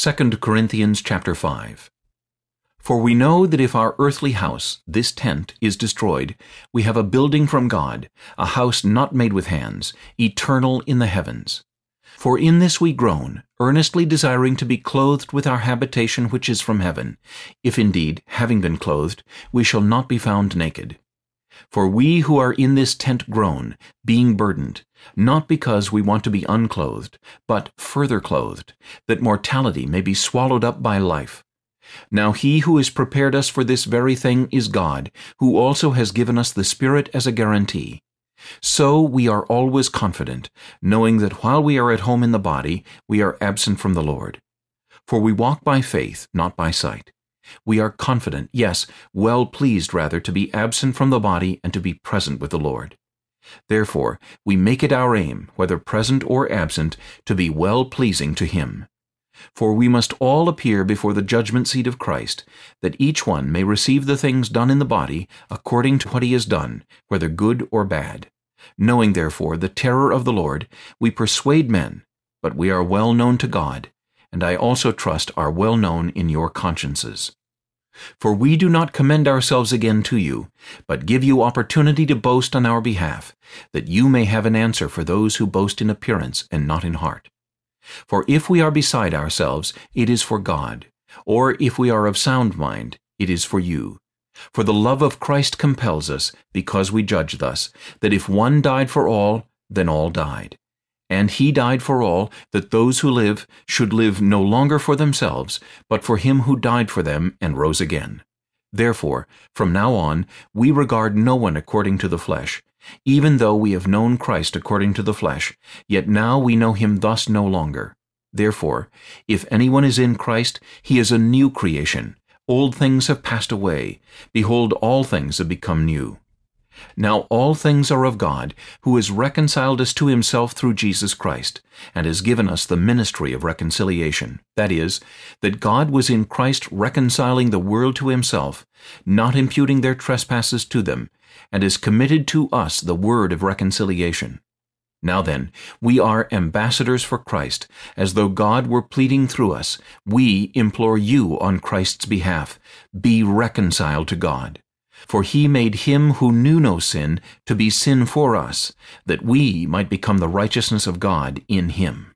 2 Corinthians chapter 5 For we know that if our earthly house, this tent, is destroyed, we have a building from God, a house not made with hands, eternal in the heavens. For in this we groan, earnestly desiring to be clothed with our habitation which is from heaven, if indeed, having been clothed, we shall not be found naked. For we who are in this tent groan, being burdened, not because we want to be unclothed, but further clothed, that mortality may be swallowed up by life. Now he who has prepared us for this very thing is God, who also has given us the Spirit as a guarantee. So we are always confident, knowing that while we are at home in the body, we are absent from the Lord. For we walk by faith, not by sight. We are confident, yes, well pleased rather, to be absent from the body and to be present with the Lord. Therefore, we make it our aim, whether present or absent, to be well-pleasing to Him. For we must all appear before the judgment seat of Christ, that each one may receive the things done in the body according to what he has done, whether good or bad. Knowing therefore the terror of the Lord, we persuade men, but we are well known to God, and I also trust are well known in your consciences. For we do not commend ourselves again to you, but give you opportunity to boast on our behalf, that you may have an answer for those who boast in appearance and not in heart. For if we are beside ourselves, it is for God, or if we are of sound mind, it is for you. For the love of Christ compels us, because we judge thus, that if one died for all, then all died. And he died for all, that those who live should live no longer for themselves, but for him who died for them and rose again. Therefore, from now on, we regard no one according to the flesh. Even though we have known Christ according to the flesh, yet now we know him thus no longer. Therefore, if anyone is in Christ, he is a new creation. Old things have passed away. Behold, all things have become new. Now all things are of God, who has reconciled us to himself through Jesus Christ, and has given us the ministry of reconciliation. That is, that God was in Christ reconciling the world to himself, not imputing their trespasses to them, and has committed to us the word of reconciliation. Now then, we are ambassadors for Christ, as though God were pleading through us. We implore you on Christ's behalf, be reconciled to God. For he made him who knew no sin to be sin for us, that we might become the righteousness of God in him.